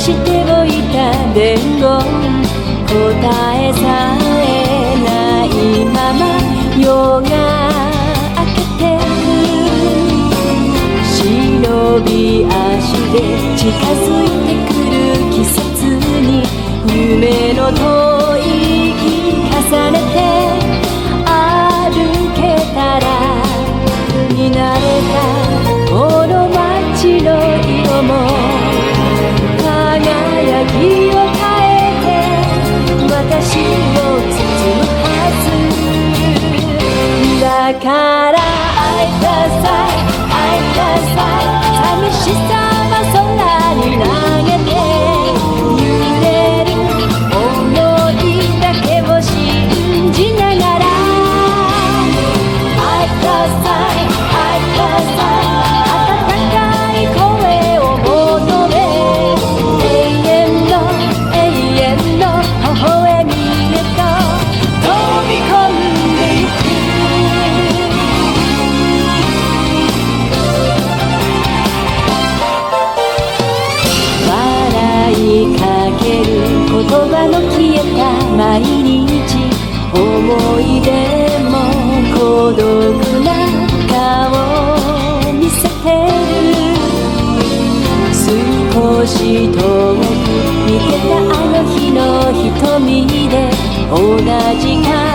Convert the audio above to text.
しておいた伝言答えさえないまま夜が明けてく忍び足で近づいてくる。季節に夢の吐息重ねて歩けたら見慣れた一样毎日思い出も孤独な顔見せてる。少し遠く見てたあの日の瞳で同じ顔